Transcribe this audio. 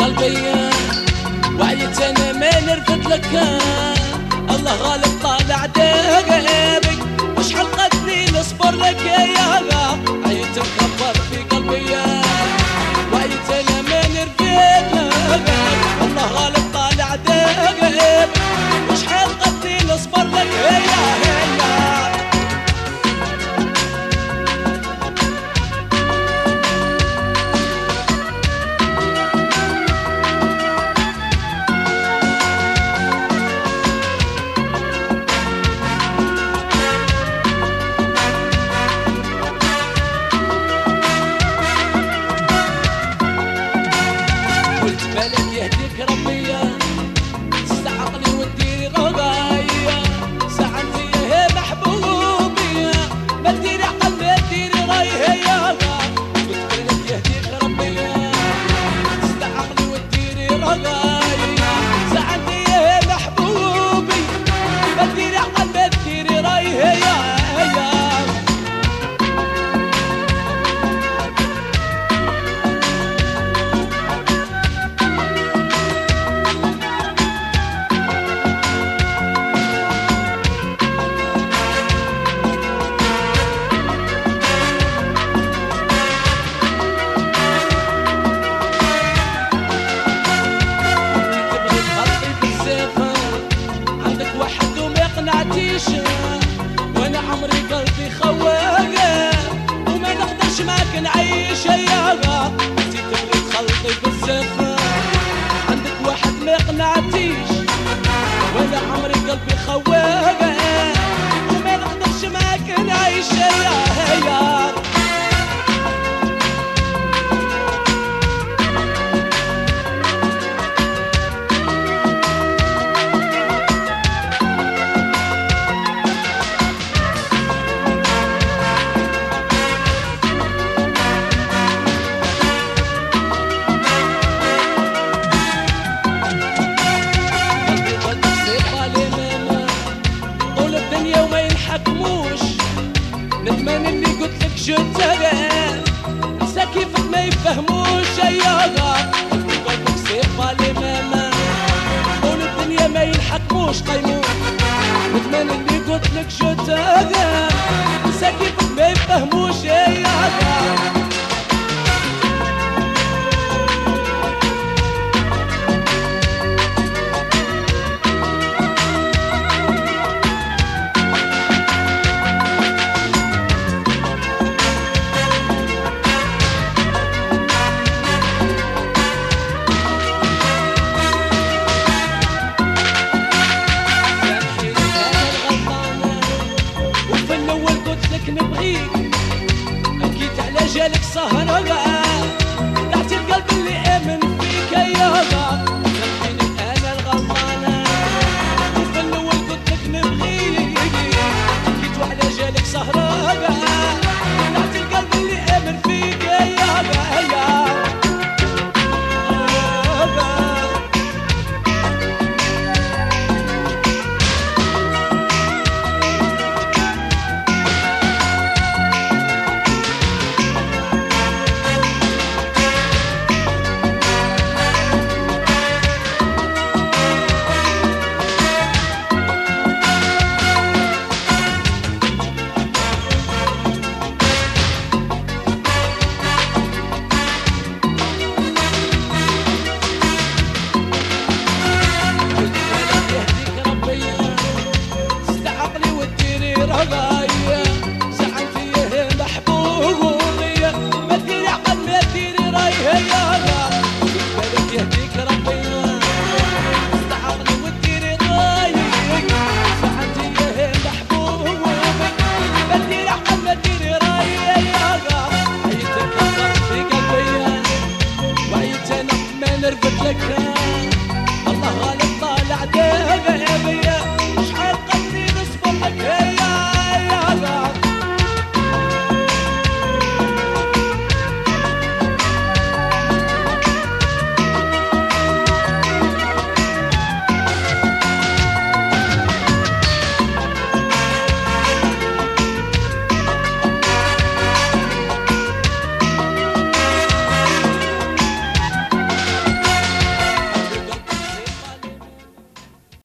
قلبي وعيت أنا ما نرفد لك. الله غالب Aga Shake it up. شتغل انسى كيفك ما يفهموش اياها قلبك سيف على ماما. طول الدنيا ما ينحكموش قيمون نتمنى اللي قلت لك شتغل انسى كيفك ما يفهموش اياها الأول قلت لك نبغيك. بكيت على جالك سهرة تعطي القلب اللي آمن